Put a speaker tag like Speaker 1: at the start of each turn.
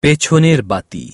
Speaker 1: পেছনের বাতি।